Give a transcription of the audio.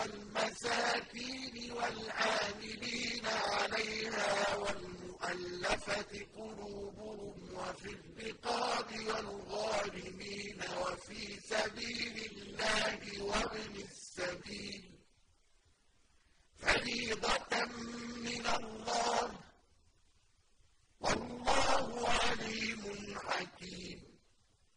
والمساكين والعاملين عليها والمؤلفة قلوبهم وفي الرقاب والغالمين وفي سبيل الله وابن السبيل. فريضة من الله